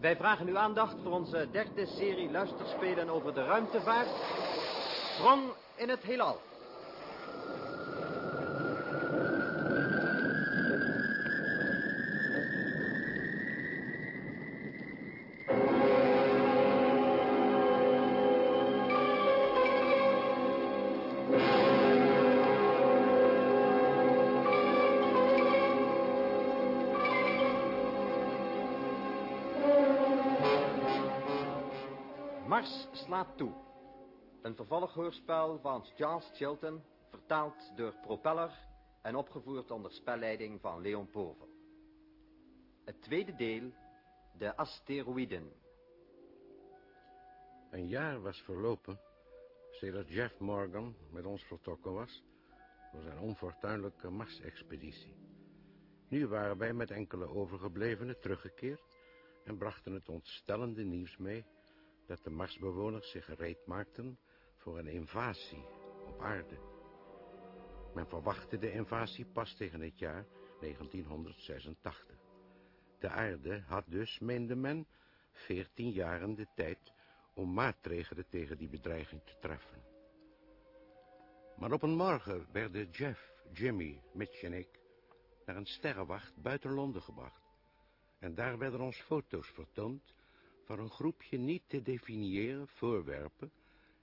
Wij vragen uw aandacht voor onze derde serie luisterspelen over de ruimtevaart. Sprong in het heelal. Slaat toe. Een vervolghoorspel van Charles Chilton, vertaald door Propeller en opgevoerd onder spelleiding van Leon Povel. Het tweede deel, de asteroïden. Een jaar was verlopen sedert Jeff Morgan met ons vertrokken was voor zijn onfortuinlijke Mars-expeditie. Nu waren wij met enkele overgeblevenen teruggekeerd en brachten het ontstellende nieuws mee dat de Marsbewoners zich gereed maakten voor een invasie op aarde. Men verwachtte de invasie pas tegen het jaar 1986. De aarde had dus, meende men, veertien jaren de tijd om maatregelen tegen die bedreiging te treffen. Maar op een morgen werden Jeff, Jimmy, Mitch en ik naar een sterrenwacht buiten Londen gebracht. En daar werden ons foto's vertoond van een groepje niet te definiëren voorwerpen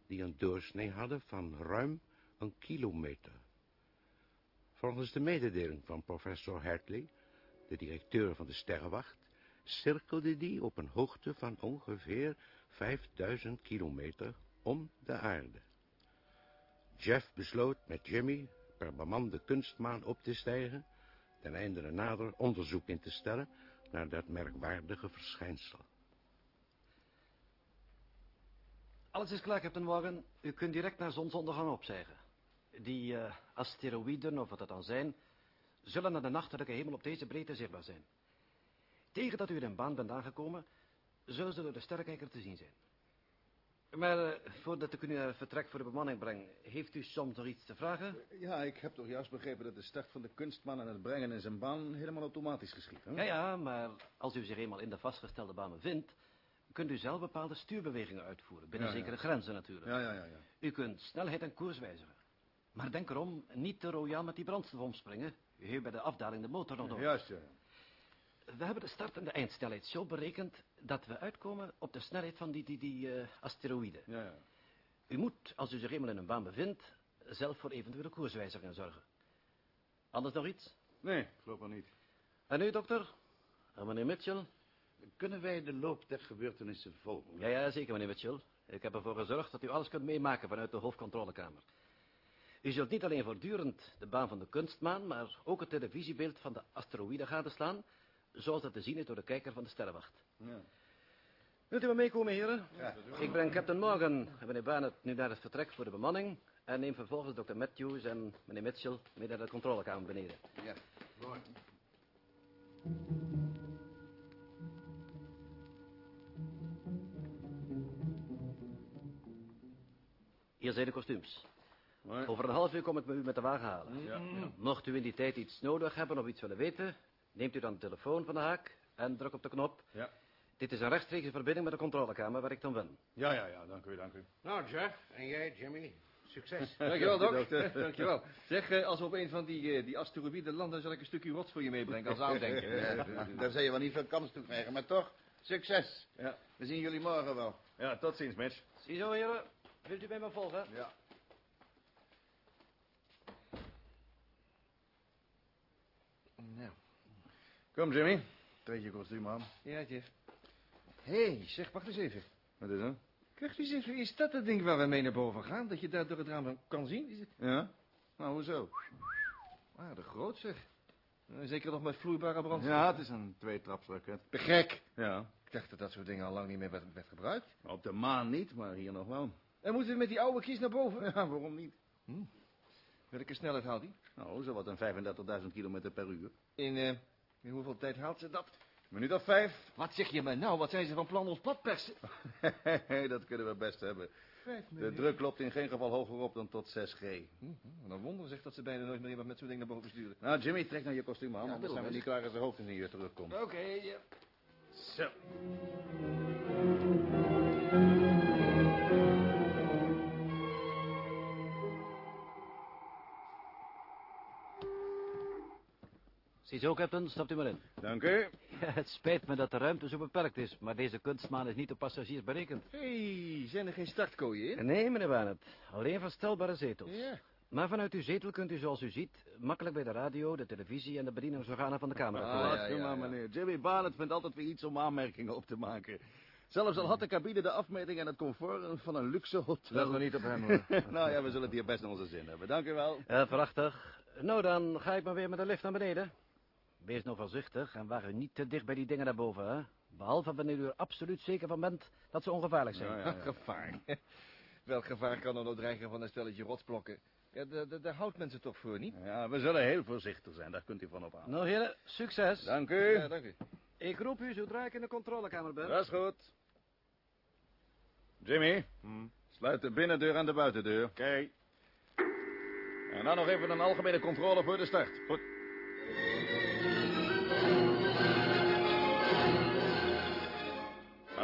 die een doorsnee hadden van ruim een kilometer. Volgens de mededeling van professor Hartley, de directeur van de sterrenwacht, cirkelde die op een hoogte van ongeveer 5000 kilometer om de aarde. Jeff besloot met Jimmy per bemande kunstmaan op te stijgen, ten einde een nader onderzoek in te stellen naar dat merkwaardige verschijnsel. Alles is klaar, Captain Morgan. U kunt direct naar zonsondergang opzeggen. Die uh, asteroïden, of wat dat dan zijn... zullen naar de nachtelijke hemel op deze breedte zichtbaar zijn. Tegen dat u in een baan bent aangekomen... zullen ze door de sterrenkijker te zien zijn. Maar uh, voordat ik u naar het vertrek voor de bemanning breng... heeft u soms nog iets te vragen? Ja, ik heb toch juist begrepen dat de start van de kunstman... en het brengen in zijn baan helemaal automatisch geschiet. Hè? Ja, ja, maar als u zich eenmaal in de vastgestelde baan bevindt kunt u zelf bepaalde stuurbewegingen uitvoeren. Binnen Ja, ja. zekere grenzen natuurlijk. Ja, ja, ja, ja. U kunt snelheid en koers wijzigen. Maar denk erom, niet te royaal met die brandstof omspringen. U heeft bij de afdaling de motor nog nodig. Juist, ja. We hebben de start en de eindsnelheid zo berekend... dat we uitkomen op de snelheid van die, die, die eh, asteroïden. Ja, ja. U moet, als u zich eenmaal in een baan bevindt... zelf voor eventuele koerswijzigingen zorgen. Anders nog iets? Nee, geloof maar niet. En u, dokter? En meneer Mitchell? Kunnen wij de loop der gebeurtenissen volgen? Ja, ja, zeker, meneer Mitchell. Ik heb ervoor gezorgd dat u alles kunt meemaken vanuit de hoofdcontrolekamer. U zult niet alleen voortdurend de baan van de kunstmaan... maar ook het televisiebeeld van de asteroïden gadeslaan... zoals dat te zien is door de kijker van de sterrenwacht. Ja. Wilt u maar meekomen, heren? Ja. Ik breng Captain Morgan en meneer Barnett nu naar het vertrek voor de bemanning... en neem vervolgens dokter Matthews en meneer Mitchell mee naar de controlekamer beneden. Ja. Hier zijn de kostuums. Over een half uur kom ik met u met de wagen halen. ja, ja. Mocht u in die tijd iets nodig hebben of iets willen weten... neemt u dan de telefoon van de haak en druk op de knop. Ja. Dit is een rechtstreekse verbinding met de controlekamer waar ik dan ben. Ja, ja, ja, dank u, dank u. Nou, Jeff, en jij, Jimmy, succes. Dankjewel, Doc. Dokter. Dankjewel. Zeg, eh, als we op een van die, eh, die asteroïden landen... zal ik een stukje rots voor je meebrengen als aandenken. Ja, daar zou je wel niet veel kans toe krijgen, maar toch, succes. Ja. We zien jullie morgen wel. Ja, tot ziens, Mitch. Ziezo, heren. Wilt u bij me volgen? Ja. Nou. Kom, Jimmy. Trek je kostuum aan. Ja, Jeff. Hé, hey, zeg, wacht eens even. Wat is dat? Kijk eens even, is dat het ding waar we mee naar boven gaan? Dat je daar door het raam kan zien? Is het... Ja? Nou, hoezo? Ah, de groot zeg. Eh, Zeker nog met vloeibare brandstof. Ja, het is een tweetrapsraket. Te gek. Ja. Ik dacht dat dat soort dingen al lang niet meer werd, werd gebruikt. Op de maan niet, maar hier nog wel. En moeten we met die oude kies naar boven? Ja, waarom niet? Welke snelheid haalt die? Nou, zo wat een 35.000 kilometer per uur. In, eh, in hoeveel tijd haalt ze dat? Minuut of vijf. Wat zeg je me nou? Wat zijn ze van plan ons platpersen? dat kunnen we best hebben. Vijf De druk loopt in geen geval hoger op dan tot 6G. Hm, hm, Dan wonder zegt dat ze bijna nooit meer iemand met zo'n ding naar boven sturen. Nou, Jimmy, trek nou je kostuum aan, Ja, anders zijn we niet klaar als de hoofdingenieur terugkomt. Oké, ja. Zo. Ziezo, captain, stapt u maar in. Dank u. Ja, het spijt me dat de ruimte zo beperkt is, maar deze kunstmaan is niet op passagiers berekend. Hé, hey, zijn er geen startkooien in? Nee, meneer Barnett. Alleen verstelbare zetels. Ja. Maar vanuit uw zetel kunt u, zoals u ziet, makkelijk bij de radio, de televisie en de bedieningsorganen van de camera Ah, komen. ja, Wacht u ja, maar, ja. meneer. Jimmy Barnett vindt altijd weer iets om aanmerkingen op te maken. Zelfs al had de cabine de afmeting en het comfort van een luxe hotel. Let nog niet op hem, hoor. nou ja, we zullen het hier best naar onze zin hebben. Dank u wel. Ja, prachtig. Nou, dan ga ik maar weer met de lift naar beneden. Wees nou voorzichtig en waag u niet te dicht bij die dingen daarboven, hè. Behalve wanneer u er absoluut zeker van bent dat ze ongevaarlijk zijn. Ja, ja, ja. Gevaar. Welk gevaar kan er nou dreigen van een stelletje rotsblokken? Ja, daar- houdt men ze toch voor, niet? Ja, we zullen heel voorzichtig zijn. Daar kunt u van op aan. Nou, heren, succes. Dank u. Ja, dank u. Ik roep u zodra ik in de controlekamer ben. Dat is goed. Jimmy, sluit de binnendeur en de buitendeur. Oké. En dan nog even een algemene controle voor de start. Goed.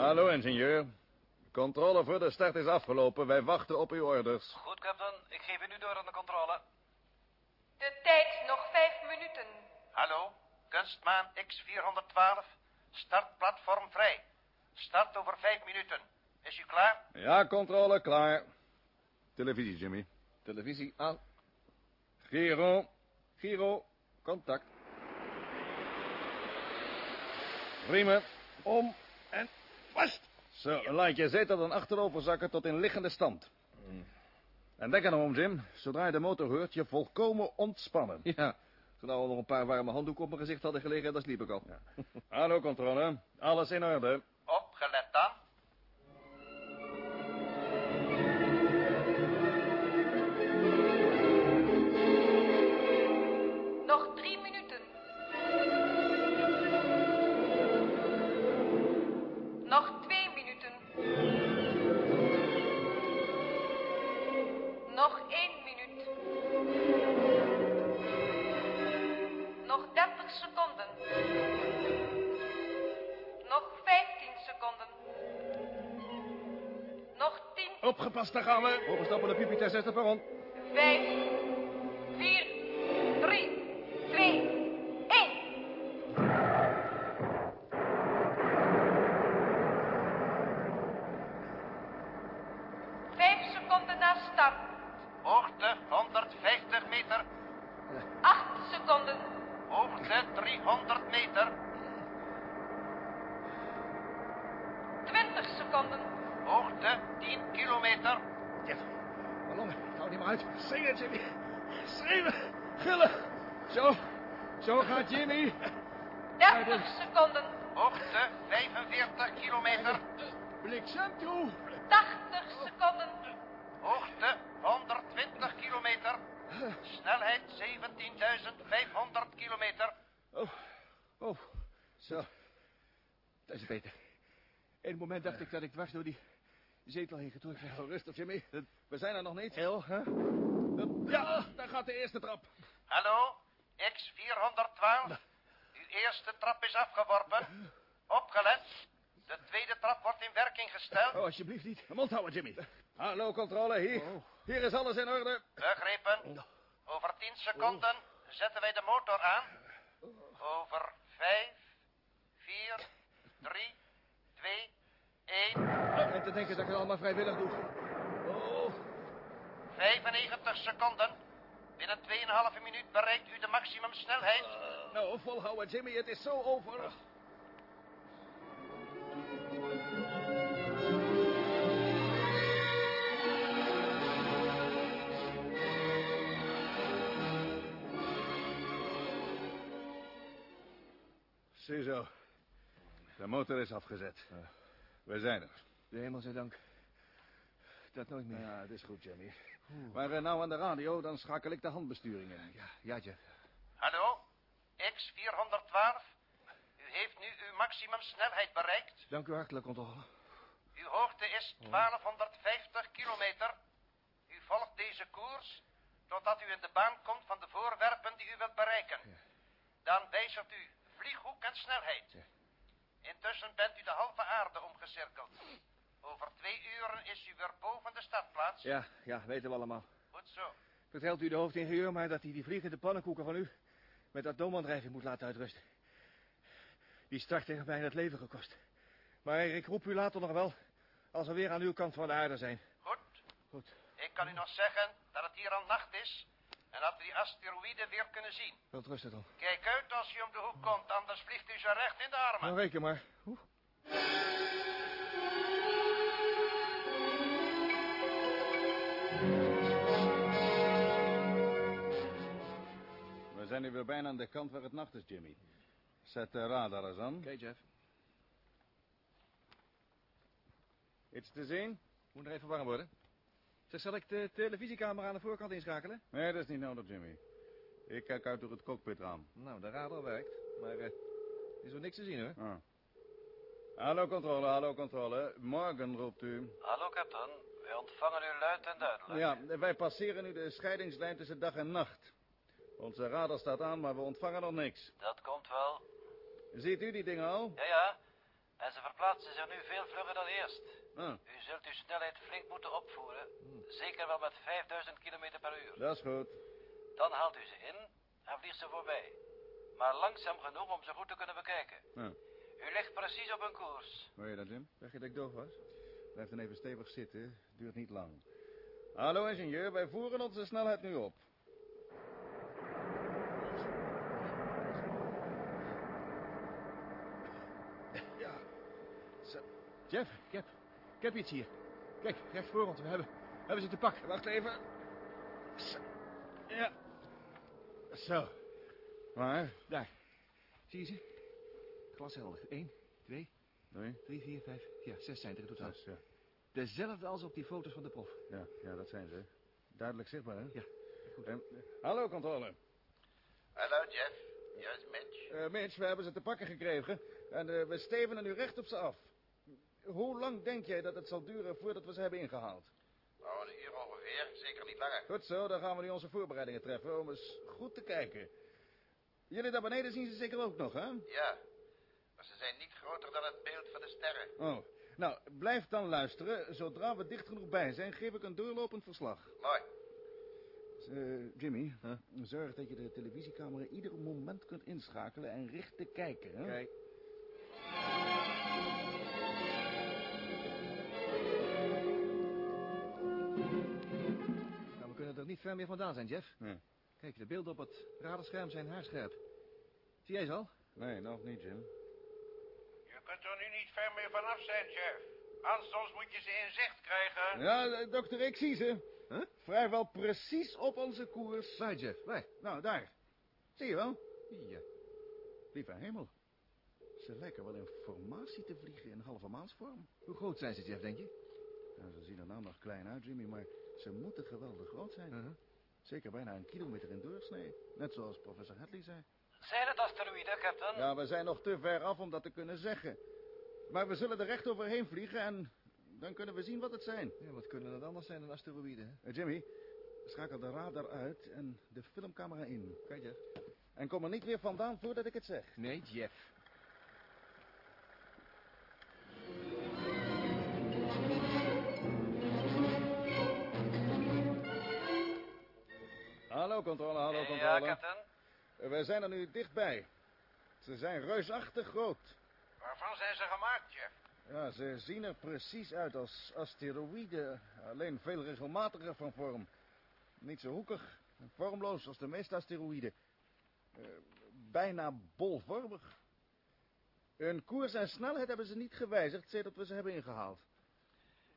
Hallo, ingenieur. Controle voor de start is afgelopen. Wij wachten op uw orders. Goed, captain. Ik geef u nu door aan de controle. De tijd nog vijf minuten. Hallo, kunstmaan X412. Startplatform vrij. Start over vijf minuten. Is u klaar? Ja, controle, klaar. Televisie, Jimmy. Televisie aan. Giro. Giro, contact. Riemen, om vast. Zo, laat je zetel dan achterover zakken tot in liggende stand. En denk nou om, Jim. Zodra je de motor hoort, je volkomen ontspannen. Ja. Als we nog een paar warme handdoeken op mijn gezicht hadden gelegen, dan sliep ik al. Hallo, controle. Alles in orde. Daar gaan we. Overstappen de Pupiter 60 perron. vijf, vier, drie, twee, één. Vijf seconden na start. Hoogte 150 meter. Acht seconden. Hoogte 300 meter. Twintig seconden. Hoogte 10 kilometer. Waarom? Ik hou niet meer uit. Zingen, Jimmy. Schreeuwen. Gillen. Zo. Zo gaat Jimmy. Dertig seconden. Hoogte 45 kilometer. Bliksem toe. Tachtig seconden. Hoogte 120 kilometer. Snelheid 17.500 kilometer. Oh. Oh. Zo. Dat is beter. Eén moment dacht ik dat ik dwars door die zetel heen gedrukt werd. Oh, rustig, Jimmy. We zijn er nog niet. Heel, hè? Ja, daar gaat de eerste trap. Hallo, X412. Uw eerste trap is afgeworpen. Opgelet. De tweede trap wordt in werking gesteld. Oh, alsjeblieft niet. Mond houden, Jimmy. Hallo, controle, hier. Hier is alles in orde. Begrepen. Over 10 seconden zetten wij de motor aan. Over 5, 4, 3, 2, 1. En te denken dat ik het allemaal vrijwillig doe. Oh. 95 seconden. Binnen 2,5 minuut bereikt u de maximumsnelheid. Nou, volhouden, Jimmy. Het is zo over. De motor is afgezet. We zijn er. De hemel zij dank. Dat nooit meer. Ja, het is goed, Jimmy. Maar eh, nou aan de radio, dan schakel ik de handbesturing in. Ja, ja, Jeff. Hallo, X412. U heeft nu uw maximumsnelheid bereikt. Dank u hartelijk, controle. Uw hoogte is 1250 kilometer. U volgt deze koers totdat u in de baan komt van de voorwerpen die u wilt bereiken. Dan wijzigt u vlieghoek en snelheid. Intussen bent u de halve aarde omgecirkeld. Over twee uren is u weer boven de startplaats. Ja, ja, weten we allemaal. Goed zo. Vertelt u de hoofdingenieur maar dat hij die vliegende pannenkoeken van u... met atoomaandrijving moet laten uitrusten. Die start heeft bijna het leven gekost. Maar ik roep u later nog wel... als we weer aan uw kant van de aarde zijn. Goed. Goed. Ik kan u nog zeggen dat het hier al nacht is... en dat we die asteroïden weer kunnen zien. Wel rustig dan. Kijk uit als u om de hoek komt, anders vliegt u ze recht in de armen. Nou, reken maar. Oeh. We zijn nu weer bijna aan de kant waar het nacht is, Jimmy. Zet de radar eens aan. Oké, Jeff. Iets te zien? Moet nog even warm worden. Zeg, zal ik de televisiecamera aan de voorkant inschakelen? Nee, dat is niet nodig, Jimmy. Ik kijk uit door het cockpitraam. Nou, de radar werkt. Maar eh is er niks te zien, hoor. Ah. Hallo, controle, hallo, controle. Morgen roept u. Hallo, captain. Wij ontvangen u luid en duidelijk. Ja, wij passeren nu de scheidingslijn tussen dag en nacht. Onze radar staat aan, maar we ontvangen nog niks. Dat komt wel. Ziet u die dingen al? Ja, ja. En ze verplaatsen zich nu veel vlugger dan eerst. Ah, U zult uw snelheid flink moeten opvoeren. Zeker wel met 5000 km per uur. dat is goed. Dan haalt u ze in en vliegt ze voorbij. Maar langzaam genoeg om ze goed te kunnen bekijken. Ja. U ligt precies op een koers. Hoor je dat, Jim? Dacht je dat ik doof was? Blijf dan even stevig zitten. Duurt niet lang. Hallo, ingenieur. Wij voeren onze snelheid nu op. Ja. Jeff, ik heb, iets hier. Kijk, recht voor ons. We hebben, we hebben ze te pakken. Wacht even. Zo. Ja. Zo. Waar? Daar. Zie je ze? Glashelder. 1, 2, Nee. 3, 4, 5. Ja, zes zijn er in totaal. Zes, ja. Dezelfde als op die foto's van de prof. Ja, ja, dat zijn ze. Duidelijk zichtbaar, hè? Ja, goed. Eh, hallo, controle. Hallo, Jeff. Hier is Mitch. Eh Mitch, we hebben ze te pakken gekregen. En eh, we stevenen nu recht op ze af. Hoe lang denk jij dat het zal duren voordat we ze hebben ingehaald? Nou, een uur ongeveer. Zeker niet langer. Goed zo, dan gaan we nu onze voorbereidingen treffen om eens goed te kijken. Jullie daar beneden zien ze zeker ook nog, hè? Ja. Maar ze zijn niet groter dan het beeld van de sterren. Oh, nou, blijf dan luisteren. Zodra we dicht genoeg bij zijn, geef ik een doorlopend verslag. Mooi. Eh, Jimmy, zorg dat je de televisiecamera ieder moment kunt inschakelen en richten kijken, hè? Kijk. Niet ver meer vandaan zijn, Jeff. Nee. Kijk, de beelden op het radarscherm zijn haarscherp. Zie jij ze al? Nee, nog niet, Jim. Je kunt er nu niet ver meer vanaf zijn, Jeff. Anders moet je ze in zicht krijgen. Ja, dokter, ik zie ze. Huh? Vrijwel precies op onze koers. Waar, Jeff? Waar? Nou, daar. Zie je wel? Ja. Lieve hemel. Ze lijken wel in formatie te vliegen in halve maansvorm. Hoe groot zijn ze, Jeff, denk je? Nou, ze zien er nou nog klein uit, Jimmy, maar ze moeten geweldig groot zijn. Uh-huh. Zeker bijna een kilometer in doorsnee. Net zoals professor Hadley zei. Zijn het asteroïden, captain? Ja, we zijn nog te ver af om dat te kunnen zeggen. Maar we zullen er recht overheen vliegen en dan kunnen we zien wat het zijn. Ja, wat kunnen het anders zijn dan asteroïden, hè? Eh, Jimmy, schakel de radar uit en de filmcamera in. Kijk, Jeff. En kom er niet weer vandaan voordat ik het zeg. Nee, Jeff. Hallo, controle, hallo, Ja, controle. captain. Eh, We zijn er nu dichtbij. Ze zijn reusachtig groot. Waarvan zijn ze gemaakt, Jeff? Ja, ze zien er precies uit als asteroïden. Alleen veel regelmatiger van vorm. Niet zo hoekig en vormloos als de meeste asteroïden. Eh, bijna bolvormig. Hun koers en snelheid hebben ze niet gewijzigd sedert we ze hebben ingehaald.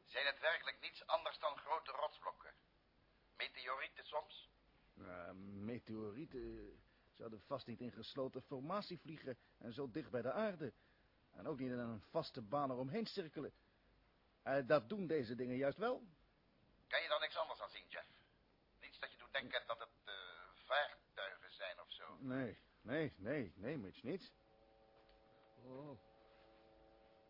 Zijn het werkelijk niets anders dan grote rotsblokken? Meteorieten soms? Uh, meteorieten zouden vast niet in gesloten formatie vliegen en zo dicht bij de aarde. En ook niet in een vaste baan eromheen cirkelen. Eh, dat doen deze dingen juist wel. Kan je dan niks anders aan zien, Jeff? Niets dat je doet denken dat het eh, vaartuigen zijn of zo. Nee, nee, nee, nee, Mitch, niet. Oh.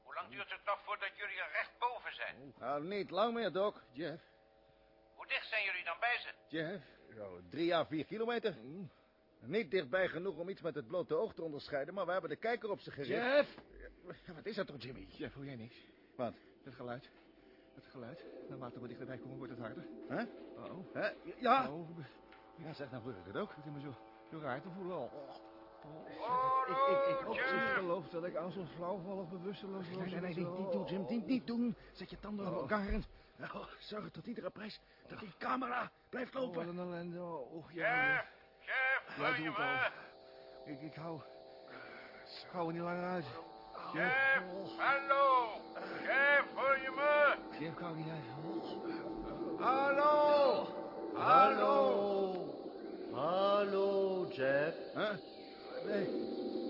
Hoe lang duurt het nog voordat jullie er recht boven zijn? Nou, niet lang meer, Doc. Jeff. Hoe dicht zijn jullie dan bij ze? Jeff. Zo, drie à vier kilometer. Niet dichtbij genoeg om iets met het blote oog te onderscheiden, maar we hebben de kijker op ze gericht. Jeff! Ja, wat is dat toch, Jimmy? Ja, voel jij niks? Wat? Het geluid. Het geluid. Naarmate we dichterbij komen, wordt het harder. Hè? Oh. Hè? Ja! Oh, Ja, zeg, nou voel ik het ook. het is me zo, zo raar te voelen al. Oh, Ik, ik, ik, ik Jeff. geloof dat ik aan zo'n flauwval of bewusteloos was. Nee, nee, nee, niet doen, Jim. Niet, niet doen. Zet je tanden op Oh. elkaar en... Oh, zorg tot iedere prijs dat die camera blijft Oh, wat lopen. een ellende. Oh, oh, ja. Jeff, Jeff, Ja, hoor doe je het me? Ik, ik hou... Ik hou er niet langer uit. Jeff, Oh, hallo. Jeff, hoor je me? Jeff, ik hou niet uit. Oh. Hallo. Hallo. Hallo, Jeff. Huh? Nee,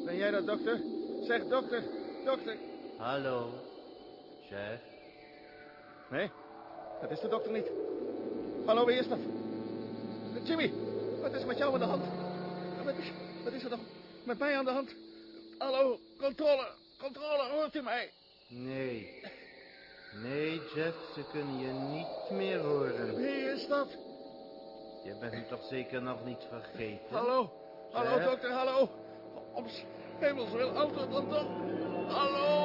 ben jij dat, dokter? Zeg, dokter, dokter. Hallo, Jeff. Nee, dat is de dokter niet. Hallo, wie is dat? Jimmy, wat is met jou aan de hand? Wat is, wat is er dan met mij aan de hand? Hallo, controle, controle, hoort u mij? Nee. Nee, Jeff, ze kunnen je niet meer horen. Wie is dat? Je bent me toch zeker nog niet vergeten? Hallo, hallo, dokter, hallo. Om hemels wil, antwoord dan toch. Hallo.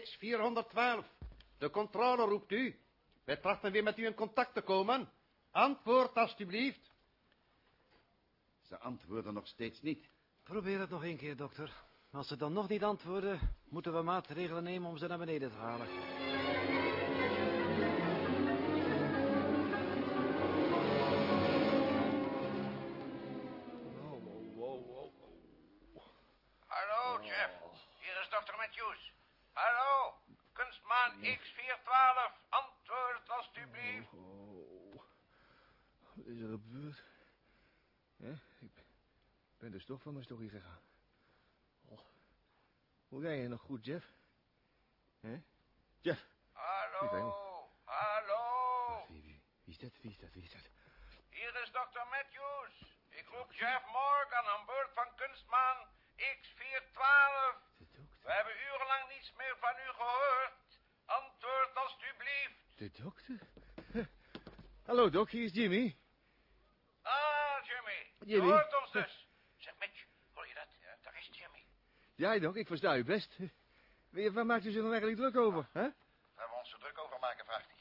X412. De controle roept u. Wij trachten weer met u in contact te komen. Antwoord alstublieft. Ze antwoorden nog steeds niet. Probeer het nog één keer, dokter. Als ze dan nog niet antwoorden, moeten we maatregelen nemen om ze naar beneden te halen. Hallo, Jeff. Hier is dokter Matthews. Hallo, kunstmaan X412. Antwoord alstublieft. Oh, Ja, ik ben dus toch van mijn story gegaan. Oh. Hoe jij je nog goed, Jeff? Hè? Jeff? Hallo, hallo. Wie, wie, wie is dat? Wie is dat? Wie is dat? Hier is dokter Matthews. Ik roep Jeff Morgan aan boord van kunstmaan X412. De dokter. We hebben urenlang niets meer van u gehoord. Antwoord alstublieft. De dokter? Hallo, Doc, hier is Jimmy. Jimmy. Je hoort ons dus. Zeg, Mitch, hoor je dat? Ja, daar is Jimmy. Ja, Doc, ik versta u best. Waar maakt u zich dan eigenlijk druk over, hè? Waar we ons zo druk over maken, vraagt hij.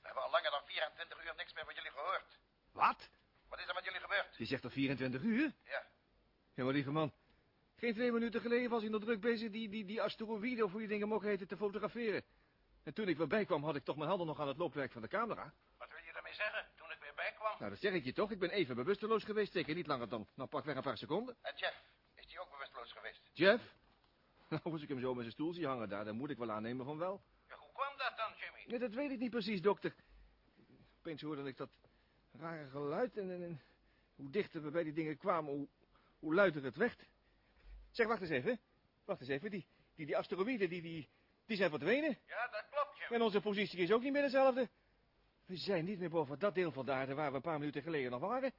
We hebben al langer dan 24 uur niks meer van jullie gehoord. Wat? Wat is er met jullie gebeurd? Je zegt toch 24 uur? Ja. Ja, maar lieve man. Geen twee minuten geleden was hij nog druk bezig die, die, die asteroïde, of hoe je dingen mogen heten, te fotograferen. En toen ik weer bijkwam, had ik toch mijn handen nog aan het loopwerk van de camera. Wat wil je daarmee zeggen toen ik weer bijkwam? Nou, dat zeg ik je toch. Ik ben even bewusteloos geweest. Zeker niet langer dan, nou pak weg een paar seconden. En Jeff, is die ook bewusteloos geweest? Jeff? Nou, als ik hem zo met zijn stoel zie hangen daar, dan moet ik wel aannemen van wel. Ja, hoe kwam dat dan, Jimmy? Nee, dat weet ik niet precies, dokter. Opeens hoorde ik dat rare geluid en, en, en hoe dichter we bij die dingen kwamen, hoe, hoe luider het werd. Zeg, wacht eens even. Wacht eens even, die, die, die asteroïden, die, die, die zijn verdwenen. Ja, dat klopt, Jimmy. En onze positie is ook niet meer dezelfde. We zijn niet meer boven dat deel van de aarde waar we een paar minuten geleden nog waren.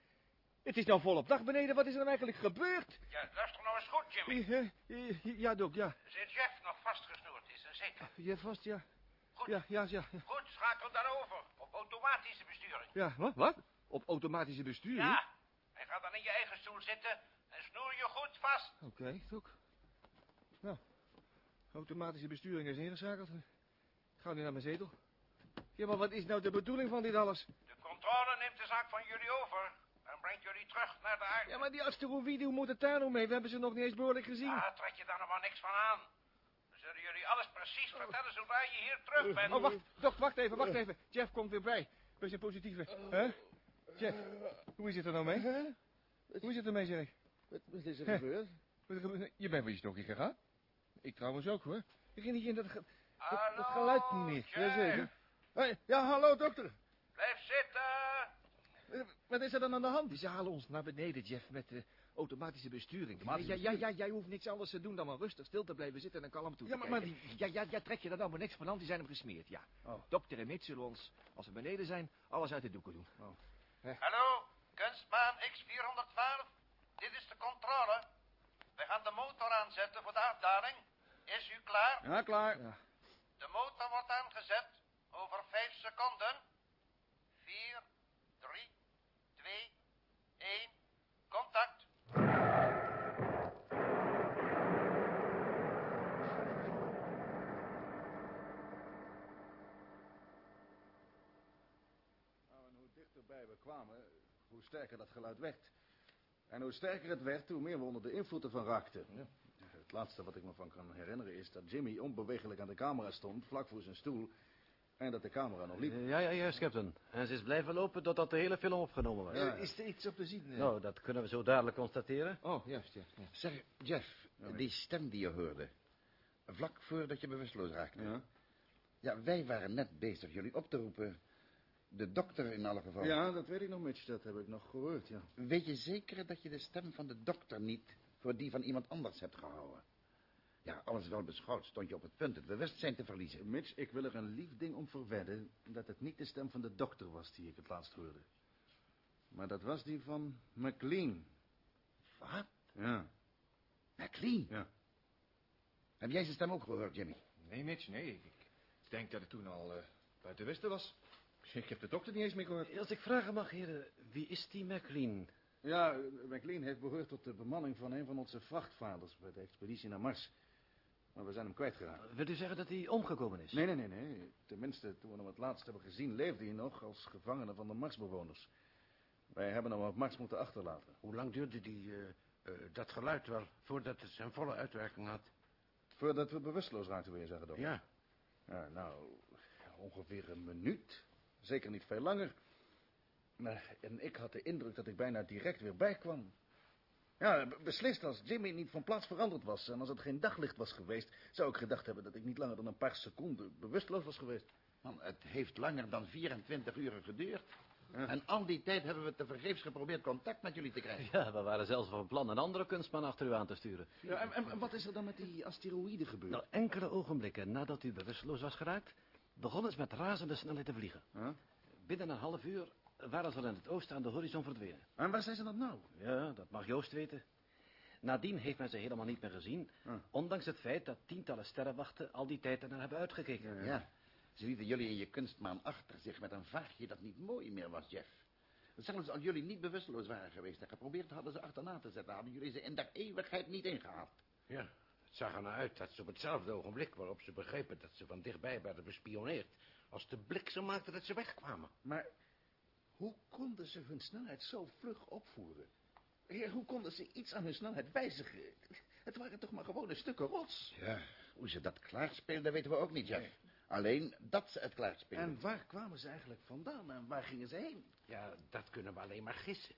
Het is nou volop dag beneden. Wat is er nou eigenlijk gebeurd? Ja, luister nou eens goed, Jimmy. Ja, ja, ja, Dok, ja. Zit Jeff nog vastgesnoerd? Is er zeker? Ja, vast, ja. Goed. Ja, ja, ja. Goed, schakel dan over. Op automatische besturing. Ja, wat? Wat? Op automatische besturing? Ja. En ga dan in je eigen stoel zitten en snoer je goed vast. Oké, Dok. Nou, automatische besturing is ingeschakeld. Ik ga nu naar mijn zetel. Ja, maar wat is nou de bedoeling van dit alles? De controle neemt de zaak van jullie over en brengt jullie terug naar de aarde. Ja, maar die asteroïden, hoe moet het daar nou mee? We hebben ze nog niet eens behoorlijk gezien. Daar trek je dan nog maar niks van aan. We zullen jullie alles precies vertellen zodra je hier terug bent. Oh, wacht, Dok, wacht even, wacht even. Jeff komt weer bij. Bij zijn positieve. Hè? Jeff, hoe is het er nou mee? Hoe is het ermee, zeg ik? Wat, wat is er gebeurd? Wat is er gebeurd? Je bent van je stokje gegaan. Ik trouwens ook, hoor. Ik ging niet in dat, ge- dat, dat geluid niet meer. Jeff. Jazeker. Hey, ja, hallo, dokter. Blijf zitten. Eh, Wat is er dan aan de hand? Ze halen ons naar beneden, Jeff, met de automatische besturing. Automatische ja, ja, ja, jij hoeft niks anders te doen dan maar rustig stil te blijven zitten en kalm toe Ja, te maar- maar kijken. Ja, ja, ja, trek je daar nou maar niks van aan, die zijn hem gesmeerd, ja. Oh. Dokter en Mitch zullen ons, als we beneden zijn, alles uit de doeken doen. Hallo, kunstmaan X412. Dit is de controle. We gaan de motor aanzetten voor de afdaling. Is u klaar? Ja, klaar. Ja. De motor wordt aangezet. Over vijf seconden. Vier, drie, twee, één. Contact. Nou, en hoe dichterbij we kwamen, hoe sterker dat geluid werd. En hoe sterker het werd, hoe meer we onder de invloed ervan raakten. Het laatste wat ik me van kan herinneren is dat Jimmy onbewegelijk aan de camera stond, vlak voor zijn stoel. En dat de camera nog liep. Ja, ja, juist, captain. En ze is blijven lopen totdat de hele film opgenomen was. Ja. Is er iets op te zien? eh? Nou, dat kunnen we zo dadelijk constateren. Oh, juist, ja. ja. Zeg, Jeff, die stem die je hoorde. Vlak voordat je bewusteloos raakte. Ja. Ja, wij waren net bezig jullie op te roepen. De dokter in alle gevallen. ja, dat weet ik nog, Mitch. Dat heb ik nog gehoord, ja. Weet je zeker dat je de stem van de dokter niet voor die van iemand anders hebt gehouden? Ja, alles wel beschouwd stond je op het punt het bewustzijn te verliezen. Mitch, ik wil er een lief ding om verwedden... dat het niet de stem van de dokter was die ik het laatst hoorde. Maar dat was die van McLean. Wat? Ja, McLean? ja. Heb jij zijn stem ook gehoord, Jimmy? Nee, Mitch, nee. Ik denk dat het toen al eh, buiten Westen was. Ik heb de dokter niet eens meer gehoord. Als ik vragen mag, heren, wie is die McLean? Ja, McLean heeft behoord tot de bemanning van een van onze vrachtvaders... bij de expeditie naar Mars. Maar we zijn hem kwijtgeraakt. Wilt u zeggen dat hij omgekomen is? Nee, nee, nee, nee. Tenminste, toen we hem het laatst hebben gezien... leefde hij nog als gevangene van de Marsbewoners. Wij hebben hem op Mars moeten achterlaten. Hoe lang duurde die, eh, eh, dat geluid wel voordat het zijn volle uitwerking had? Voordat we bewusteloos raakten, wil je zeggen, dokter? Ja. Ja, nou, ongeveer een minuut. Zeker niet veel langer. Maar, en ik had de indruk dat ik bijna direct weer bijkwam. Ja, beslist als Jimmy niet van plaats veranderd was... en als het geen daglicht was geweest... zou ik gedacht hebben dat ik niet langer dan een paar seconden bewusteloos was geweest. Man, het heeft langer dan 24 uur geduurd. En al die tijd hebben we tevergeefs geprobeerd contact met jullie te krijgen. Ja, we waren zelfs van plan een andere kunstman achter u aan te sturen. Ja, en, en- en wat is er dan met die asteroïden gebeurd? Nou, enkele ogenblikken nadat u bewusteloos was geraakt... begon het met razende snelheid te vliegen. Huh? Binnen een half uur waren ze al in het oosten aan de horizon verdwenen. En waar zijn ze dan nou? Ja, dat mag Joost weten. Nadien heeft men ze helemaal niet meer gezien... Hm. ondanks het feit dat tientallen sterrenwachten al die tijd ernaar hebben uitgekeken. Ja. Ze lieten jullie in je kunstmaan achter zich met een vaagje dat niet mooi meer was, Jeff. Zelfs als jullie niet bewusteloos waren geweest en geprobeerd hadden ze achterna te zetten... hadden jullie ze in der eeuwigheid niet ingehaald. Ja, het zag er nou uit dat ze op hetzelfde ogenblik waarop ze begrepen dat ze van dichtbij werden bespioneerd, als de bliksem maakte dat ze wegkwamen. Maar hoe konden ze hun snelheid zo vlug opvoeren? Heer, hoe konden ze iets aan hun snelheid wijzigen? Het waren toch maar gewone stukken rots? Ja, hoe ze dat klaarspeelden weten we ook niet, Jeff. Alleen dat ze het klaarspeelden. En waar kwamen ze eigenlijk vandaan en waar gingen ze heen? Ja, dat kunnen we alleen maar gissen.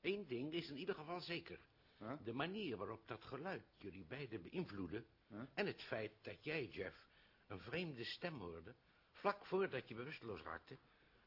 Eén ding is in ieder geval zeker. Huh? De manier waarop dat geluid jullie beiden beïnvloedde... Huh? en het feit dat jij, Jeff, een vreemde stem hoorde... vlak voordat je bewusteloos raakte...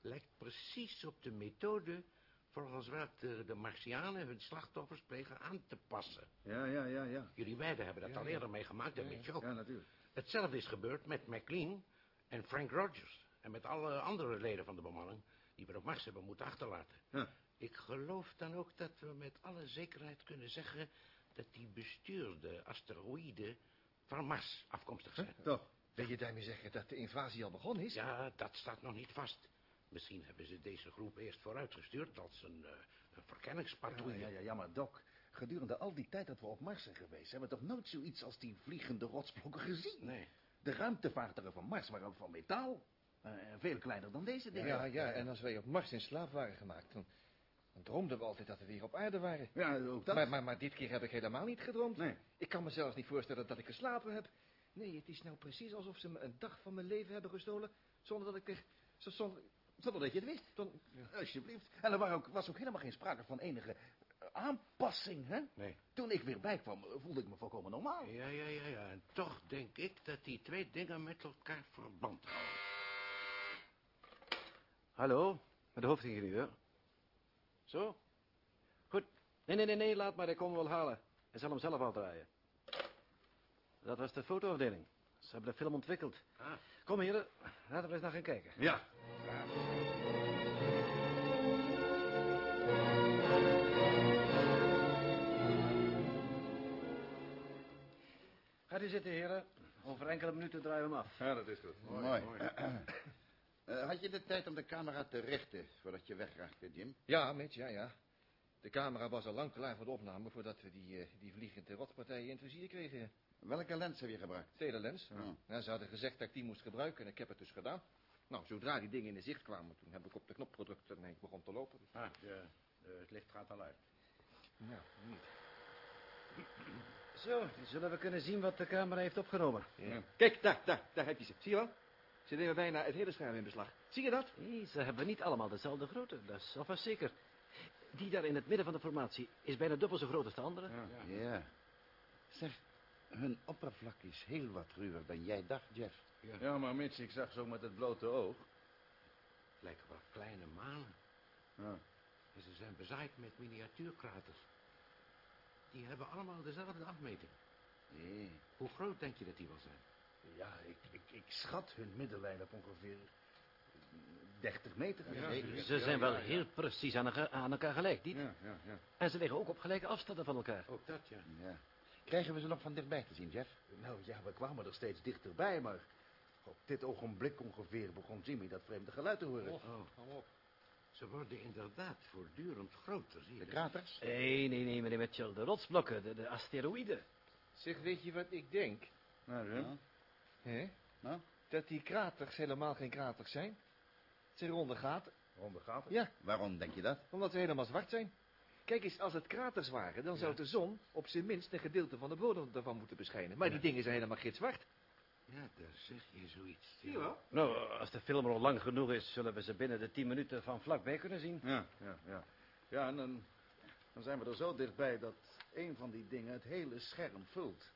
lijkt precies op de methode volgens welke de Martianen hun slachtoffers plegen aan te passen. Ja, ja, ja, ja. Jullie beiden hebben dat al eerder meegemaakt en Mitch ook. Ja, natuurlijk. Hetzelfde is gebeurd met McLean en Frank Rogers. En met alle andere leden van de bemanning die we op Mars hebben moeten achterlaten. Ja. Ik geloof dan ook dat we met alle zekerheid kunnen zeggen... dat die bestuurde asteroïden van Mars afkomstig zijn. Toch? Wil je daarmee zeggen dat de invasie al begonnen is? Ja, dat staat nog niet vast. Misschien hebben ze deze groep eerst vooruitgestuurd als een, eh een verkenningspatrouille. Ja, ja, ja, maar Doc, gedurende al die tijd dat we op Mars zijn geweest... hebben we toch nooit zoiets als die vliegende rotsblokken gezien? Nee. De ruimtevaartuigen van Mars waren van metaal. Eh, veel kleiner dan deze dingen. Ja, ja, en als wij op Mars in slaap waren gemaakt, dan, dan droomden we altijd dat we weer op aarde waren. Ja, ook dat. Maar, maar, maar dit keer heb ik helemaal niet gedroomd. Nee. Ik kan me zelfs niet voorstellen dat ik geslapen heb. Nee, het is nou precies alsof ze me een dag van mijn leven hebben gestolen, zonder dat ik er... zo- Zonder, Zonder dat je het wist. zonder- Alsjeblieft. En er waren ook, was ook helemaal geen sprake van enige eh, aanpassing, hè? Nee. Toen ik weer bijkwam, eh, voelde ik me volkomen normaal. Ja, ja, ja, ja. En toch denk ik dat die twee dingen met elkaar verband houden. Hallo, met de hoofdingenieur. Zo? Goed. Nee, nee, nee, nee, laat maar, ik kom hem wel halen. Hij zal hem zelf al draaien. Dat was de fotoafdeling. Ze hebben de film ontwikkeld. Ah. Kom, heren, laten we eens naar gaan kijken. Ja. Gaat u zitten, heren. Over enkele minuten draaien we hem af. Ja, dat is goed. Mooi. Eh, had je de tijd om de camera te richten voordat je wegraakte, Jim? Ja, Mitch, ja, ja. De camera was al lang klaar voor de opname... voordat we die, eh, die vliegende rotpartijen in het vizier kregen. Welke lens heb je gebruikt? Telelens. Ja. Ja, ze hadden gezegd dat ik die moest gebruiken en ik heb het dus gedaan. Nou, zodra die dingen in de zicht kwamen, toen heb ik op de knop gedrukt en ik begon te lopen. Ah, de, de- het licht gaat al uit. ja, niet. Zo, dan zullen we kunnen zien wat de camera heeft opgenomen. Ja. Kijk, daar, daar, daar heb je ze. Zie je wel? Ze nemen bijna het hele scherm in beslag. Zie je dat? Nee, ze hebben niet allemaal dezelfde grootte. Dat is alvast zeker. Die daar in het midden van de formatie is bijna dubbel zo groot als de andere. Ja. Zeg, hun oppervlak is heel wat ruwer dan jij dacht, Jeff. Ja, maar Mitch, ik zag zo met het blote oog. Het lijken wel kleine manen. Ja. En ze zijn bezaaid met miniatuurkraters. Die hebben allemaal dezelfde afmeting. Nee. Hoe groot denk je dat die wel zijn? Ja, ik, ik, ik schat hun middenlijn op ongeveer 30 meter. zeker. Ze zijn wel heel precies aan, elkaar- aan elkaar gelijk, niet? Ja, ja, ja. En ze liggen ook op gelijke afstanden van elkaar. Ook dat, ja. Ja. Krijgen we ze nog van dichtbij te zien, Jeff? Nou ja, we kwamen er steeds dichterbij, maar op dit ogenblik ongeveer begon Jimmy dat vreemde geluid te horen. Oh. Ze worden inderdaad voortdurend groter, zie je. De kraters? Nee, nee, nee, meneer Mitchell. De rotsblokken, de, de asteroïden. Zeg, weet je wat ik denk? Nou, Jim. Ja. Hè? Nou? Dat die kraters helemaal geen kraters zijn. Het zijn ronde gaten. Ronde gaten. Ja, Waarom denk je dat? omdat ze helemaal zwart zijn. Kijk eens, als het kraters waren, dan zou de zon op zijn minst een gedeelte van de bodem ervan moeten beschijnen. Maar die dingen zijn helemaal gitzwart. Ja, daar zeg je zoiets. Zie je wel? Nou, als de film al lang genoeg is, zullen we ze binnen de tien minuten van vlakbij kunnen zien. Ja, ja, ja. Ja, en dan, dan zijn we er zo dichtbij dat een van die dingen het hele scherm vult.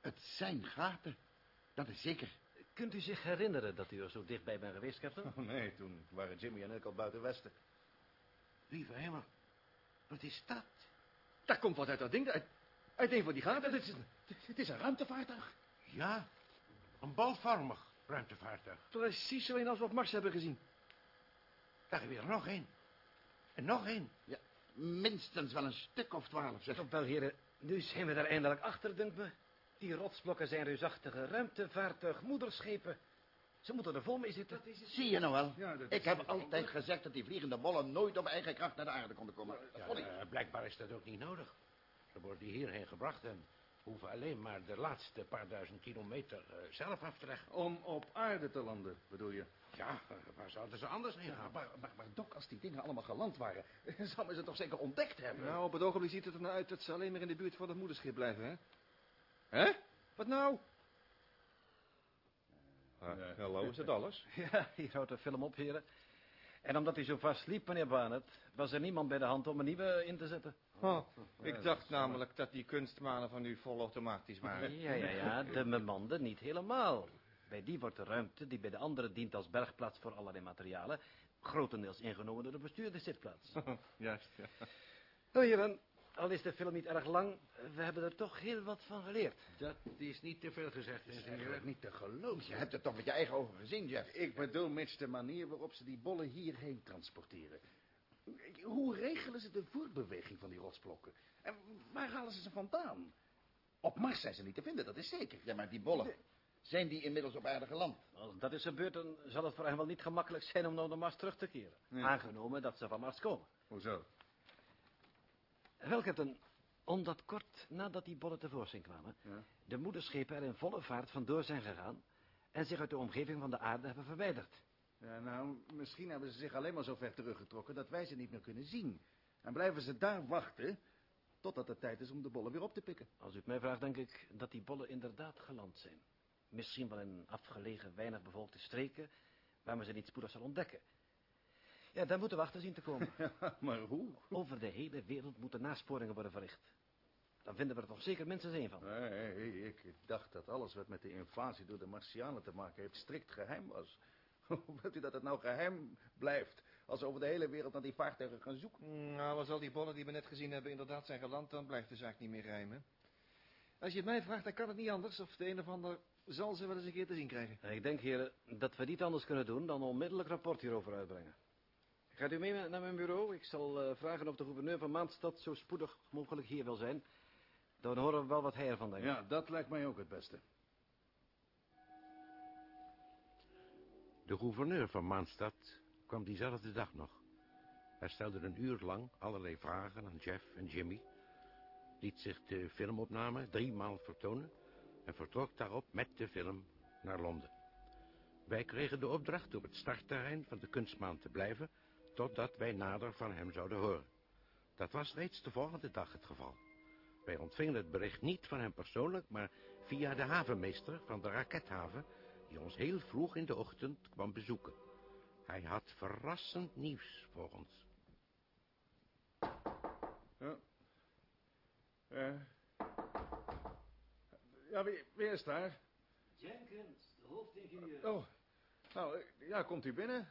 Het zijn gaten. Dat is zeker. Kunt u zich herinneren dat u er zo dichtbij bent geweest, Captain? Oh nee, toen waren Jimmy en ik al buiten Westen. Lieve hemel, wat is dat? Daar komt wat uit dat ding, uit, uit een van die gaten. Dit is, Het is een ruimtevaartuig. Ja, een balvormig ruimtevaartuig. precies zo een als we op Mars hebben gezien. Daar heb je er nog één. En nog één. Ja, minstens wel een stuk of twaalf, zeg. Toch wel, heren. Nu zijn we daar eindelijk achter, dunkt me. Die rotsblokken zijn reusachtige ruimtevaartuigmoederschepen. Ze moeten er vol mee zitten. Zie je nou wel? Ja, dat ik heb altijd gezegd dat die vliegende bollen nooit op eigen kracht naar de aarde konden komen. Ja, eh, blijkbaar is dat ook niet nodig. Ze worden hierheen gebracht en hoeven alleen maar de laatste paar duizend kilometer eh, zelf af te leggen. Om op aarde te landen, bedoel je? Ja, eh, waar zouden ze anders heen Ja, gaan? maar, maar, maar Doc, als die dingen allemaal geland waren... zou men ze toch zeker ontdekt hebben? Nou, op het ogenblik ziet het er nou uit dat ze alleen maar in de buurt van het moederschip blijven, hè? Hè? Wat nou? Ja. hallo, is dat alles? Ja, hier houdt de film op, heren. En omdat hij zo vast liep, meneer Barnett, was er niemand bij de hand om een nieuwe in te zetten. Oh, ik dacht namelijk dat die kunstmanen van u volautomatisch waren. Ja, ja, ja, de bemande niet helemaal. Bij die wordt de ruimte, die bij de andere dient als bergplaats voor allerlei materialen, grotendeels ingenomen door de bestuurder zitplaats. Juist, ja. Nou, heren, al is de film niet erg lang, we hebben er toch heel wat van geleerd. Dat is niet te veel gezegd, Het is eigenlijk niet te geloven. Je hebt het toch met je eigen ogen gezien, Jeff? Ik bedoel, Mitch, de manier waarop ze die bollen hierheen transporteren. Hoe regelen ze de voortbeweging van die rotsblokken? En waar halen ze ze vandaan? Op Mars zijn ze niet te vinden, dat is zeker. Ja, maar die bollen, zijn die inmiddels op aarde geland? Als dat is gebeurd, dan zal het voor hen wel niet gemakkelijk zijn om naar de Mars terug te keren. Aangenomen dat ze van Mars komen. Hoezo? Wel, captain, omdat kort nadat die bollen tevoorschijn kwamen... Ja. de moederschepen er in volle vaart vandoor zijn gegaan... en zich uit de omgeving van de aarde hebben verwijderd. Ja, nou, misschien hebben ze zich alleen maar zo ver teruggetrokken dat wij ze niet meer kunnen zien. En blijven ze daar wachten totdat het tijd is om de bollen weer op te pikken. Als u het mij vraagt, denk ik dat die bollen inderdaad geland zijn. Misschien wel in afgelegen, weinig bevolkte streken... waar men ze niet spoedig zal ontdekken. Ja, daar moeten we achter zien te komen. maar hoe? Over de hele wereld moeten nasporingen worden verricht. Dan vinden we er toch zeker minstens één van. Nee, ik dacht dat alles wat met de invasie door de Martianen te maken heeft strikt geheim was. Hoe wilt u dat het nou geheim blijft als we over de hele wereld naar die vaartuigen gaan zoeken? Nou, als al die bollen die we net gezien hebben inderdaad zijn geland, dan blijft de zaak niet meer rijmen. Als je het mij vraagt, dan kan het niet anders. Of de een of ander zal ze wel eens een keer te zien krijgen. Ik denk, heren, dat we niet anders kunnen doen dan onmiddellijk rapport hierover uitbrengen. Gaat u mee naar mijn bureau? Ik zal eh, vragen of de gouverneur van Maanstad zo spoedig mogelijk hier wil zijn. Dan horen we wel wat hij ervan denkt. Ja, dat lijkt mij ook het beste. De gouverneur van Maanstad kwam diezelfde dag nog. Hij stelde een uur lang allerlei vragen aan Jeff en Jimmy. Liet zich de filmopname driemaal vertonen... en vertrok daarop met de film naar Londen. Wij kregen de opdracht op het startterrein van de kunstmaan te blijven... totdat wij nader van hem zouden horen. Dat was reeds de volgende dag het geval. Wij ontvingen het bericht niet van hem persoonlijk... maar via de havenmeester van de rakethaven... die ons heel vroeg in de ochtend kwam bezoeken. Hij had verrassend nieuws voor ons. Ja. Eh. Ja, wie, wie is daar? Jenkins, de hoofdingenieur. Oh, nou, ja, komt u binnen?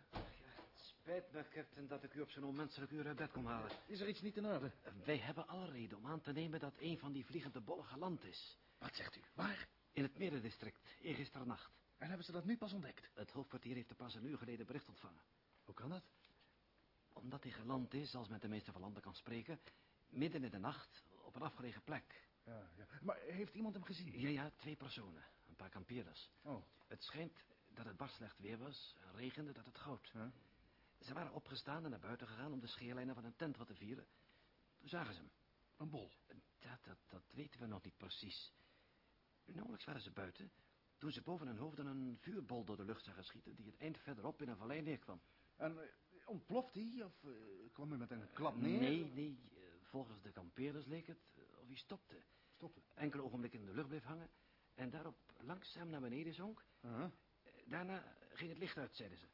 Spijt me, Captain, dat ik u op zo'n onmenselijk uur uit bed kom halen. Is er iets niet in orde? Wij hebben alle reden om aan te nemen dat een van die vliegende bollen geland is. Wat zegt u? Waar? In het Merendistrict, eergisternacht. En hebben ze dat nu pas ontdekt? Het hoofdkwartier heeft er pas een uur geleden bericht ontvangen. Hoe kan dat? Omdat hij geland is, als men tenminste van landen kan spreken... midden in de nacht, op een afgelegen plek. Ja, ja. Maar heeft iemand hem gezien? Ja, ja, twee personen. Een paar kampeerders. Oh. Het schijnt dat het bar slecht weer was en regende dat het goud. Huh? Ze waren opgestaan en naar buiten gegaan om de scheerlijnen van een tent wat te vieren. Toen zagen ze hem. Een bol? Dat, dat, dat weten we nog niet precies. Nauwelijks waren ze buiten... toen ze boven hun hoofden een vuurbol door de lucht zagen schieten... die het eind verderop in een vallei neerkwam. En eh, ontploft hij? Of eh, kwam hij met een klap neer? Nee, nee. eh, Volgens de kampeerders leek het eh, of hij stopte. Stopte? Enkele ogenblikken in de lucht bleef hangen... en daarop langzaam naar beneden zonk. Uh-huh. Eh, Daarna ging het licht uit, zeiden ze.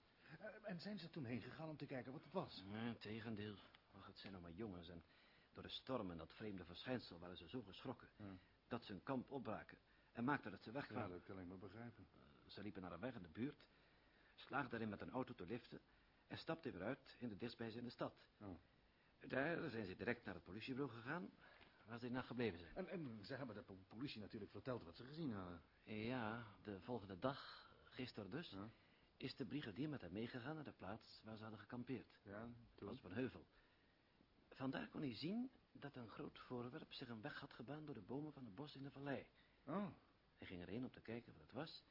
Eh, en zijn ze toen heen gegaan om te kijken wat het was? Nee, tegendeel. Ach, het zijn nog maar jongens en door de storm en dat vreemde verschijnsel waren ze zo geschrokken... dat ze hun kamp opbraken en maakten dat ze Ja, wegkwamen. dat kan ik me begrijpen. Ze liepen naar een weg in de buurt, slaagden erin met een auto te liften... en stapten weer uit in de dichtstbijzijnde stad. Oh. Daar zijn ze direct naar het politiebureau gegaan, waar ze nacht gebleven zijn. En, en ze hebben de po- politie natuurlijk verteld wat ze gezien hadden. Ja, de volgende dag, gisteren dus, is de brigadier met hem meegegaan naar de plaats waar ze hadden gekampeerd. Ja, Het was een heuvel. Vandaar kon hij zien dat een groot voorwerp zich een weg had gebaan door de bomen van het bos in de vallei. Oh. Hij ging erheen om te kijken wat het was.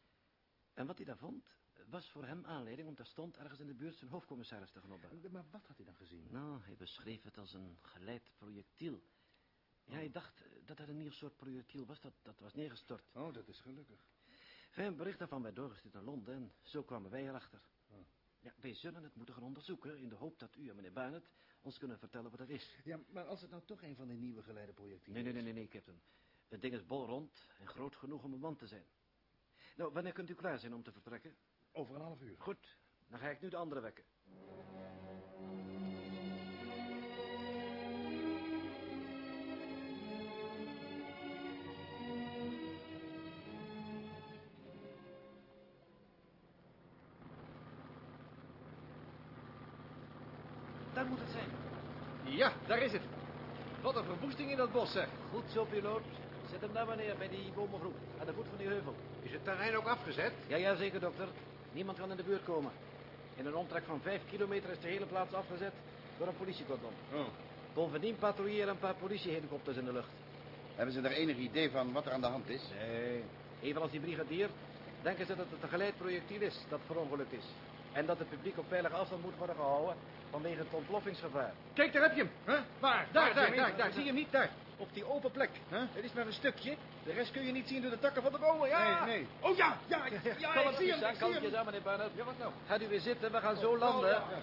En wat hij daar vond, was voor hem aanleiding om terstond ergens in de buurt zijn hoofdcommissaris te gaan opbellen. Maar wat had hij dan gezien? Nou, hij beschreef het als een geleid projectiel. Ja, hij dacht eh, dat het een nieuw soort projectiel was, dat, dat was neergestort. Oh, dat is gelukkig. Een bericht daarvan werd doorgestuurd naar Londen en zo kwamen wij erachter. Oh. Ja, wij zullen het moeten gaan onderzoeken in de hoop dat u en meneer Barnett ons kunnen vertellen wat het is. Ja, maar als het nou toch een van die nieuwe geleide projectielen Nee, nee, nee, nee, nee, captain. Het ding is bolrond en groot genoeg om een wand te zijn. Nou, wanneer kunt u klaar zijn om te vertrekken? Over een half uur. Goed, dan ga ik nu de andere wekken. Ja, daar is het. Wat een verwoesting in dat bos, zeg. Goed zo, piloot. Zet hem daar maar neer bij die bomengroep. Aan de voet van die heuvel. Is het terrein ook afgezet? Ja, ja, zeker, dokter. Niemand kan in de buurt komen. In een omtrek van vijf kilometer is de hele plaats afgezet door een politiecordon. Oh. Bovendien patrouilleren een paar politiehelikopters in de lucht. Hebben ze er enig idee van wat er aan de hand is? Nee. Evenals die brigadier denken ze dat het een geleid projectiel is dat verongelukt is. En dat het publiek op veilige afstand moet worden gehouden vanwege het ontploffingsgevaar. Kijk, daar heb je hem. Huh? Waar? Daar, daar, daar, daar. Zie je hem niet? Daar. Op die open plek. Huh? Het is maar een stukje. De rest kun je niet zien door de takken van de bomen. Ja. Nee, nee. Oh ja, ja, ja, ja ik zie hem, ik zie Kalmpjes hem. aan, meneer Barnett. Ja, wat nou? Gaat u weer zitten, we gaan zo landen. Oh, ja, ja.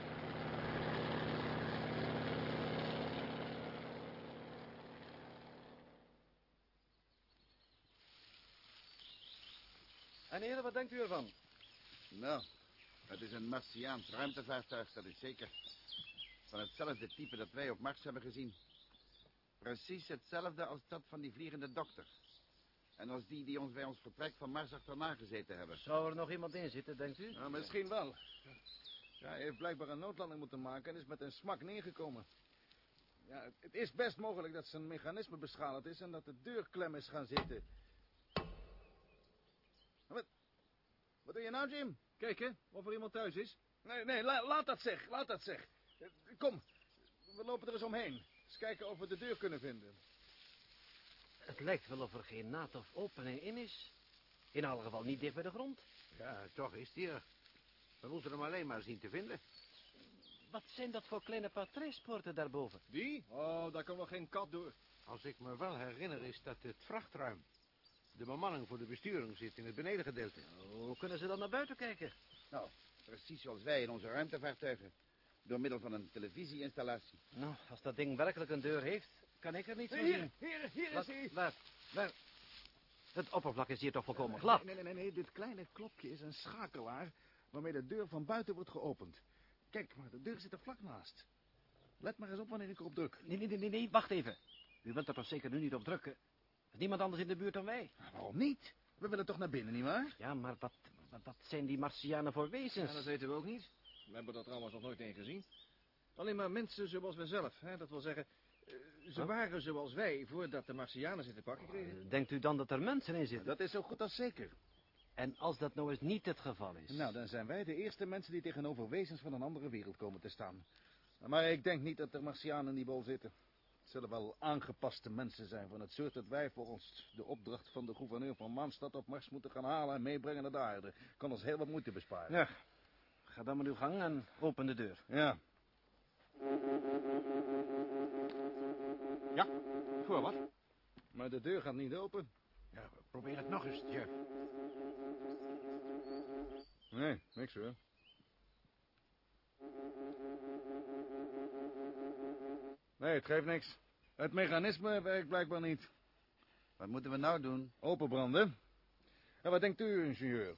En heren, wat denkt u ervan? Nou, het is een Martiaans ruimtevaartuig, dat is zeker. Van hetzelfde type dat wij op Mars hebben gezien. Precies hetzelfde als dat van die vliegende dokter. En als die die ons bij ons vertrek van Mars achterna gezeten hebben. Zou er nog iemand in zitten, denkt u? Nou, misschien wel. Ja, hij heeft blijkbaar een noodlanding moeten maken en is met een smak neergekomen. Ja, het- het is best mogelijk dat zijn mechanisme beschadigd is en dat de deurklem is gaan zitten. Wat, wat doe je nou, Jim? Kijken of er iemand thuis is. Nee, nee, la- laat dat zeg, laat dat zeg. Eh, Kom, we lopen er eens omheen. Eens kijken of we de deur kunnen vinden. Het lijkt wel of er geen naad of opening in is. In alle geval niet dicht bij de grond. Ja, toch is die er. We moeten hem alleen maar zien te vinden. Wat zijn dat voor kleine patrijspoorten daarboven? Die? Oh, daar komt nog geen kat door. Als ik me wel herinner is dat het vrachtruim... de bemanning voor de besturing zit in het benedengedeelte. Hoe kunnen ze dan naar buiten kijken? Nou, precies zoals wij in onze ruimtevaartuigen. Door middel van een televisieinstallatie. Nou, als dat ding werkelijk een deur heeft, kan ik er niet zo Hier, zien. hier, hier is hij. Waar? Waar? Het oppervlak is hier toch volkomen glad? Nee, nee, nee, nee, dit kleine klopje is een schakelaar waarmee de deur van buiten wordt geopend. Kijk, maar de deur zit er vlak naast. Let maar eens op wanneer ik erop druk. Nee, nee, nee, nee, nee, wacht even. U wilt er toch zeker nu niet op drukken? Is niemand anders in de buurt dan wij. Waarom niet? We willen toch naar binnen, nietwaar? Ja, maar wat, wat, wat zijn die Martianen voor wezens? Ja, dat weten we ook niet. We hebben er trouwens nog nooit een gezien. Alleen maar mensen zoals wij zelf. Hè? Dat wil zeggen, eh, ze Huh? waren zoals wij voordat de Martianen ze te pakken kregen. Denkt u dan dat er mensen in zitten? Dat is zo goed als zeker. En als dat nou eens niet het geval is? Nou, dan zijn wij de eerste mensen die tegenover wezens van een andere wereld komen te staan. Maar ik denk niet dat er Martianen in die bol zitten. Het zullen wel aangepaste mensen zijn van het soort dat wij volgens de opdracht van de gouverneur van Maanstad op Mars moeten gaan halen en meebrengen naar de aarde. Kan ons heel wat moeite besparen. Ja, ga dan maar uw gang en open de deur. Ja. Ja, voor wat? Maar de deur gaat niet open. Ja, probeer het nog eens, Jeff. Nee, niks hoor. Nee, het geeft niks. Het mechanisme werkt blijkbaar niet. Wat moeten we nou doen? Openbranden. En wat denkt u, ingenieur?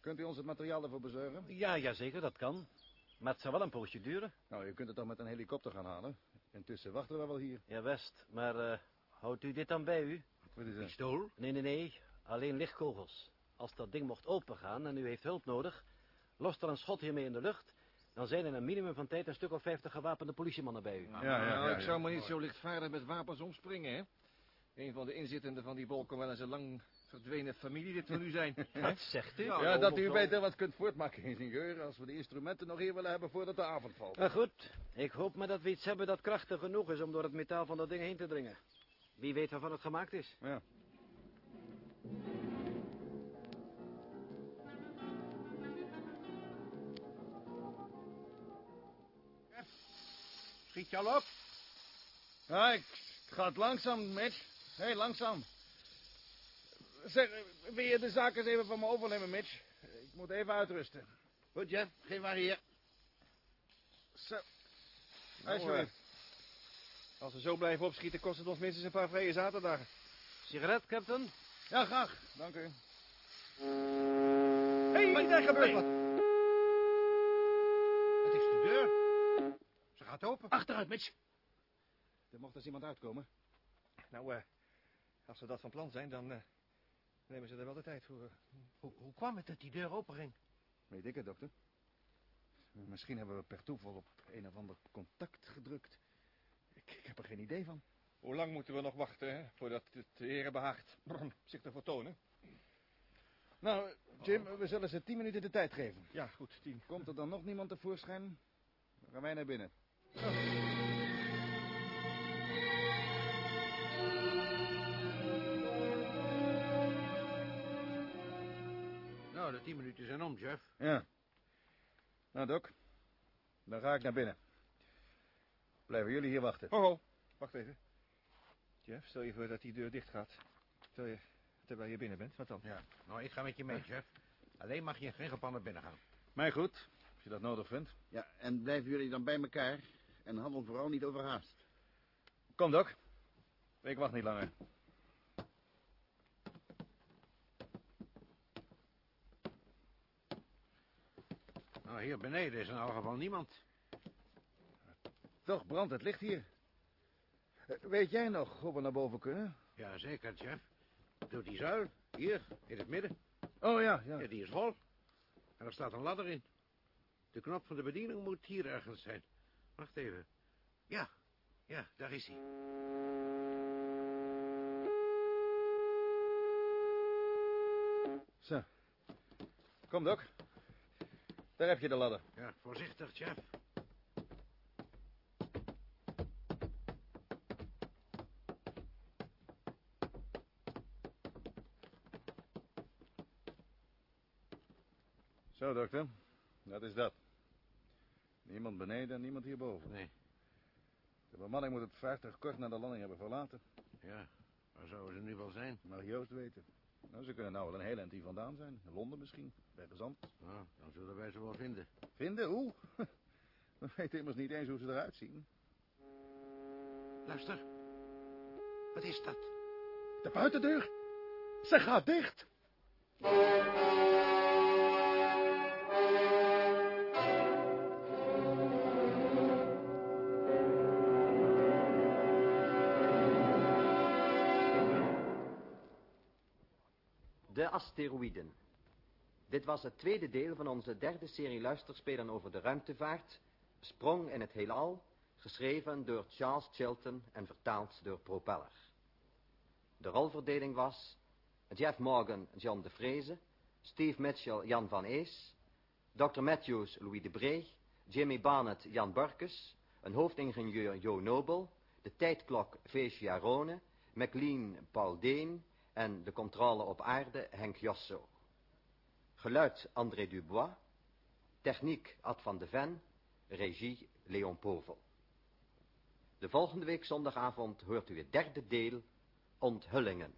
Kunt u ons het materiaal ervoor bezorgen? Ja, ja, zeker, dat kan. Maar het zal wel een poosje duren. Nou, je kunt het dan met een helikopter gaan halen. Intussen wachten we wel hier. Ja, best. Maar eh, houdt u dit dan bij u? Wat is dat? Pistool? Nee, nee, nee. Alleen lichtkogels. Als dat ding mocht opengaan en u heeft hulp nodig... lost er een schot hiermee in de lucht... dan zijn in een minimum van tijd een stuk of vijftig gewapende politiemannen bij u. Ja, ja, Nou, ja, ik zou maar niet zo lichtvaardig met wapens omspringen, hè? Een van de inzittenden van die bol kan wel eens een lang verdwenen familie dit we nu zijn. Wat zegt u? Ja, dat u beter wat kunt voortmaken, ingenieur, als we de instrumenten nog hier willen hebben voordat de avond valt. Maar goed, ik hoop maar dat we iets hebben dat krachtig genoeg is om door het metaal van dat ding heen te dringen. Wie weet waarvan het gemaakt is. Ja. Schiet je al op? Ja, ik, het gaat langzaam, Mitch. Heel langzaam. Zeg, wil je de zaak eens even van me overnemen, Mitch? Ik moet even uitrusten. Goed, Jeff, geef maar hier. Zo. Nou, Alsjeblieft. eh, als we zo blijven opschieten, kost het ons minstens een paar vrije zaterdagen. Sigaret, captain? Ja, graag. Dank u. Hé, hey, daar gebeurt wat. Het is de deur. Open. Achteruit, Mitch. Er mocht eens iemand uitkomen. Nou, eh, als ze dat van plan zijn, dan eh, nemen ze er wel de tijd voor. Hoe, hoe kwam het dat die deur openging? Weet ik het, dokter. Misschien hebben we per toeval op een of ander contact gedrukt. Ik, ik heb er geen idee van. Hoe lang moeten we nog wachten, hè, voordat het de heren behaagt zich te vertonen? Nou, Jim, we zullen ze tien minuten de tijd geven. Ja, goed, tien. Komt er dan nog niemand tevoorschijn? Dan gaan wij naar binnen. Nou, de tien minuten zijn om, Jeff. Ja. Nou, Doc. Dan ga ik naar binnen. Blijven jullie hier wachten. Ho, ho. Wacht even. Jeff, stel je voor dat die deur dicht gaat. Terwijl je, terwijl je binnen bent. Wat dan? Ja. Nou, ik ga met je mee, Jeff. Alleen mag je geen gepannen binnen gaan. Mij goed, als je dat nodig vindt. Ja, en blijven jullie dan bij elkaar en handel vooral niet overhaast. Kom, Doc. Ik wacht niet langer. Nou, hier beneden is in elk geval niemand. Toch brandt het licht hier. Eh, Weet jij nog hoe we naar boven kunnen? Ja, zeker, Jeff. Door die zuil, hier, in het midden. Oh ja, ja. Ja, die is vol. En er staat een ladder in. De knop van de bediening moet hier ergens zijn. Wacht even. Ja, ja, daar is hij. Zo. Kom, dok, Daar heb je de ladder. Ja, voorzichtig, chef. Zo, dokter. Dat is dat. Niemand beneden en niemand hierboven. Nee. De bemanning moet het vaartuig kort na de landing hebben verlaten. Ja, waar zouden ze nu wel zijn? Mag Joost weten. Nou, ze kunnen nou wel een heel eind hier vandaan zijn. In Londen misschien, bij Gezant. Nou, dan zullen wij ze wel vinden. Vinden? Hoe? We weten immers niet eens hoe ze eruit zien. Luister. Wat is dat? De buitendeur. Ze gaat dicht. De asteroïden. Dit was het tweede deel van onze derde serie luisterspelen over de ruimtevaart, Sprong in het heelal, geschreven door Charles Chilton en vertaald door Propeller. De rolverdeling was Jeff Morgan, John de Vreese, Steve Mitchell, Jan van Ees, Dr. Matthews, Louis de Bree, Jimmy Barnett, Jan Burkes, een hoofdingenieur Jo Nobel, de tijdklok Vecia Rone, McLean Paul Deen en de controle op aarde Henk Josso. Geluid André Dubois, techniek Ad van de Ven, regie Leon Povel. De volgende week zondagavond hoort u het derde deel Onthullingen.